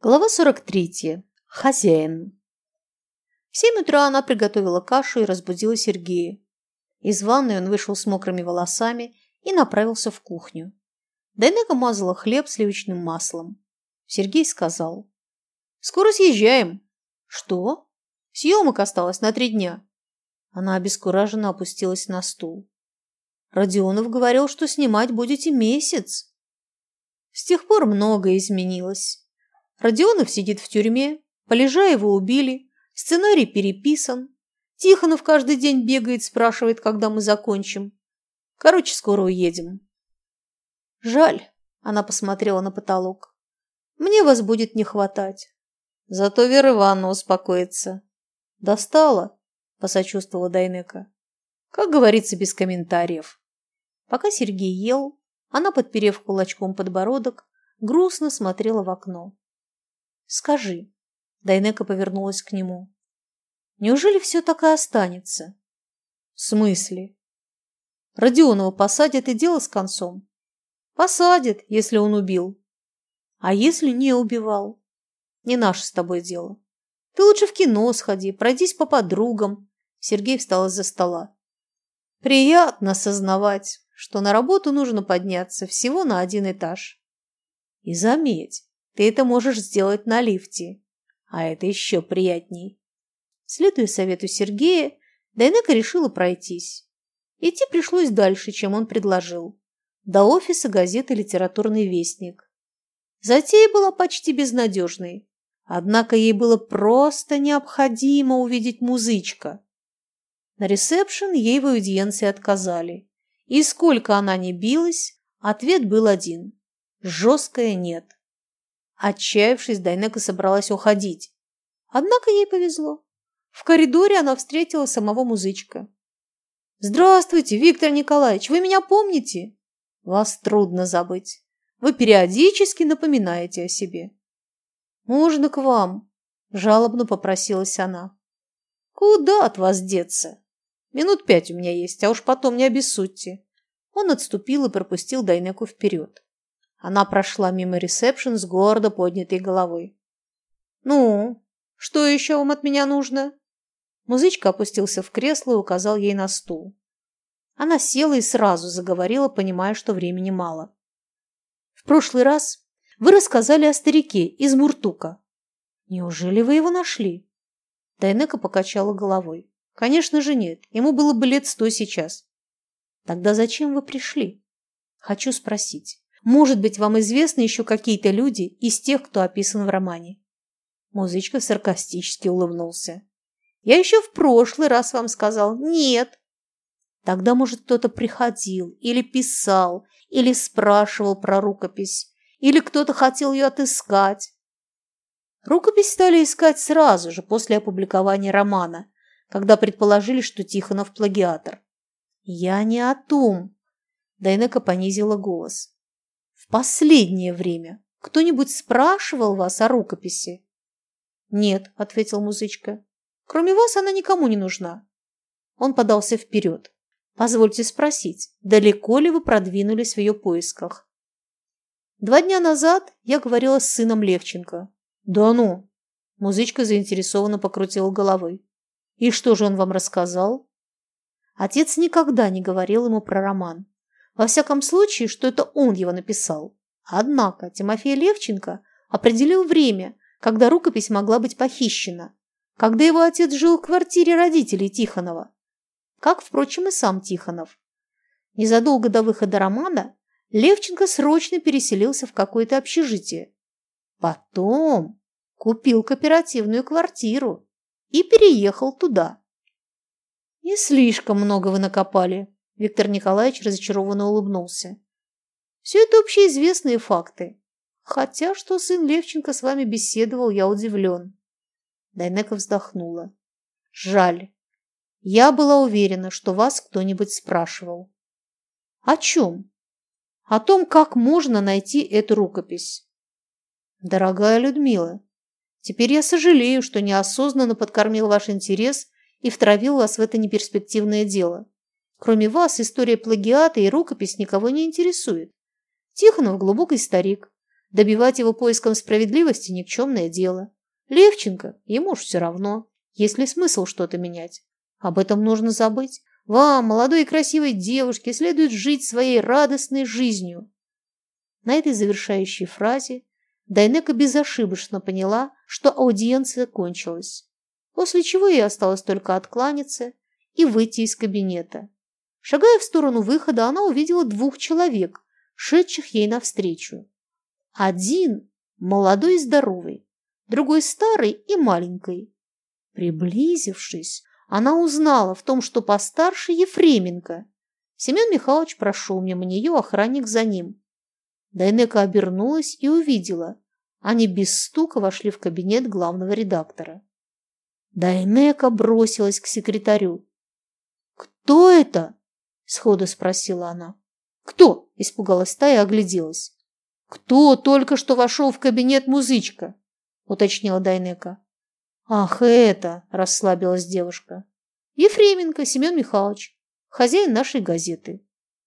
Глава 43. Хозяин. В семь утра она приготовила кашу и разбудила Сергея. Из ванной он вышел с мокрыми волосами и направился в кухню. Дайнека мазала хлеб сливочным маслом. Сергей сказал. «Скоро съезжаем». «Что?» «Съемок осталось на три дня». Она обескураженно опустилась на стул. «Родионов говорил, что снимать будете месяц». С тех пор многое изменилось. Родионов сидит в тюрьме, его убили, сценарий переписан. Тихонов каждый день бегает, спрашивает, когда мы закончим. Короче, скоро уедем. Жаль, она посмотрела на потолок. Мне вас будет не хватать. Зато Вера Ивановна успокоится. Достала, посочувствовала Дайнека. Как говорится, без комментариев. Пока Сергей ел, она, подперев кулачком подбородок, грустно смотрела в окно. Скажи. Дайнека повернулась к нему. Неужели все так и останется? В смысле? Родионова посадят и дело с концом. Посадят, если он убил. А если не убивал? Не наше с тобой дело. Ты лучше в кино сходи, пройдись по подругам. Сергей встал из-за стола. Приятно сознавать, что на работу нужно подняться всего на один этаж. И заметь, ты это можешь сделать на лифте, а это еще приятней. Следуя совету Сергея, Дайнека решила пройтись. Идти пришлось дальше, чем он предложил. До офиса газеты «Литературный вестник». Затея была почти безнадежной, однако ей было просто необходимо увидеть музычка. На ресепшн ей в аудиенции отказали. И сколько она ни билась, ответ был один – жесткое «нет». Отчаявшись, Дайнека собралась уходить. Однако ей повезло. В коридоре она встретила самого музычка. «Здравствуйте, Виктор Николаевич, вы меня помните?» «Вас трудно забыть. Вы периодически напоминаете о себе». «Можно к вам?» – жалобно попросилась она. «Куда от вас деться? Минут пять у меня есть, а уж потом не обессудьте». Он отступил и пропустил Дайнеку вперед. Она прошла мимо ресепшн с гордо поднятой головой. «Ну, что еще вам от меня нужно?» Музычка опустился в кресло и указал ей на стул. Она села и сразу заговорила, понимая, что времени мало. «В прошлый раз вы рассказали о старике из Муртука. Неужели вы его нашли?» Дайнека покачала головой. «Конечно же нет. Ему было бы лет сто сейчас». «Тогда зачем вы пришли?» «Хочу спросить. Может быть, вам известны еще какие-то люди из тех, кто описан в романе?» Музычка саркастически улыбнулся. «Я еще в прошлый раз вам сказал «нет». Тогда, может, кто-то приходил или писал, или спрашивал про рукопись, или кто-то хотел ее отыскать. Рукопись стали искать сразу же после опубликования романа, когда предположили, что Тихонов плагиатор. «Я не о том», – Дайнека понизила голос последнее время кто-нибудь спрашивал вас о рукописи? Нет, ответил музычка. Кроме вас она никому не нужна. Он подался вперед. Позвольте спросить, далеко ли вы продвинулись в ее поисках? Два дня назад я говорила с сыном Левченко. Да ну! Музычка заинтересованно покрутила головой. И что же он вам рассказал? Отец никогда не говорил ему про роман. Во всяком случае, что это он его написал. Однако Тимофей Левченко определил время, когда рукопись могла быть похищена, когда его отец жил в квартире родителей Тихонова, как, впрочем, и сам Тихонов. Незадолго до выхода романа Левченко срочно переселился в какое-то общежитие. Потом купил кооперативную квартиру и переехал туда. «Не слишком много вы накопали», Виктор Николаевич разочарованно улыбнулся. Все это общеизвестные факты. Хотя, что сын Левченко с вами беседовал, я удивлен. Дайнека вздохнула. Жаль. Я была уверена, что вас кто-нибудь спрашивал. О чем? О том, как можно найти эту рукопись. Дорогая Людмила, теперь я сожалею, что неосознанно подкормил ваш интерес и втравил вас в это неперспективное дело. Кроме вас, история плагиата и рукопись никого не интересует. Тихонов глубокий старик. Добивать его поиском справедливости – никчемное дело. Левченко, ему уж все равно. Есть ли смысл что-то менять? Об этом нужно забыть. Вам, молодой и красивой девушке, следует жить своей радостной жизнью. На этой завершающей фразе Дайнека безошибочно поняла, что аудиенция кончилась, после чего ей осталось только откланяться и выйти из кабинета. Шагая в сторону выхода, она увидела двух человек, шедших ей навстречу. Один молодой и здоровый, другой старый и маленький. Приблизившись, она узнала в том, что постарше Ефременко. Семен Михайлович прошел мимо нее, охранник за ним. Дайнека обернулась и увидела. Они без стука вошли в кабинет главного редактора. Дайнека бросилась к секретарю. «Кто это?» – сходу спросила она. «Кто?» – испугалась та и огляделась. «Кто только что вошел в кабинет музычка?» – уточнила Дайнека. «Ах, это!» – расслабилась девушка. «Ефременко Семен Михайлович, хозяин нашей газеты.